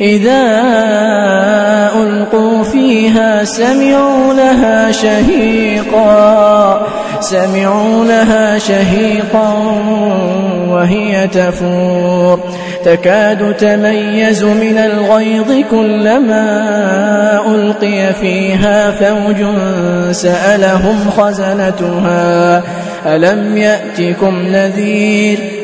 إذا ألقوا فيها سمعوا لها شهيقا سمعوا لها شهيقا وهي تفور. تكاد تميز من الغيظ كلما ألقي فيها فوج سألهم خزنتها ألم يأتكم نذير؟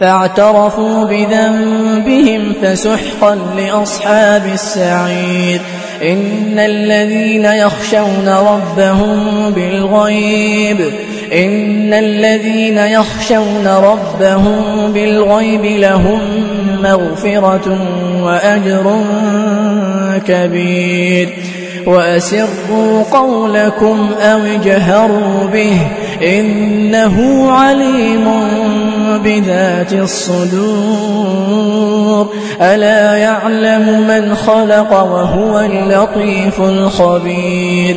فاعترفوا بذنبهم فسحقا لأصحاب السعير. إن الذين يخشون ربهم بالغيب إن الذين يخشون ربهم بالغيب لهم مغفرة وأجر كبير. وأسروا قولكم أو اجهروا به إنه عليم بذات الصدور. ألا يعلم من خلق وهو اللطيف الخبير.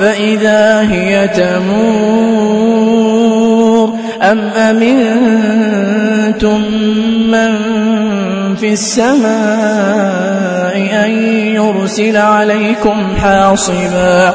فإذا هي تمور أم أمنتم من في السماء أن يرسل عليكم حاصبا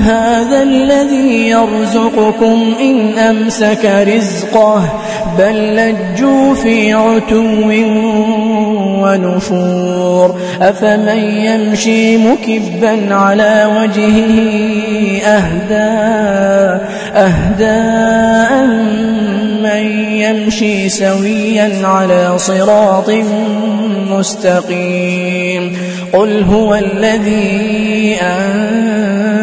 هذا الذي يرزقكم إن أمسك رزقه بل لجوا في عتو ونفور. أفمن يمشي مكبا على وجهه أهدى أهدى من يمشي سويا على صراط مستقيم. قل هو الذي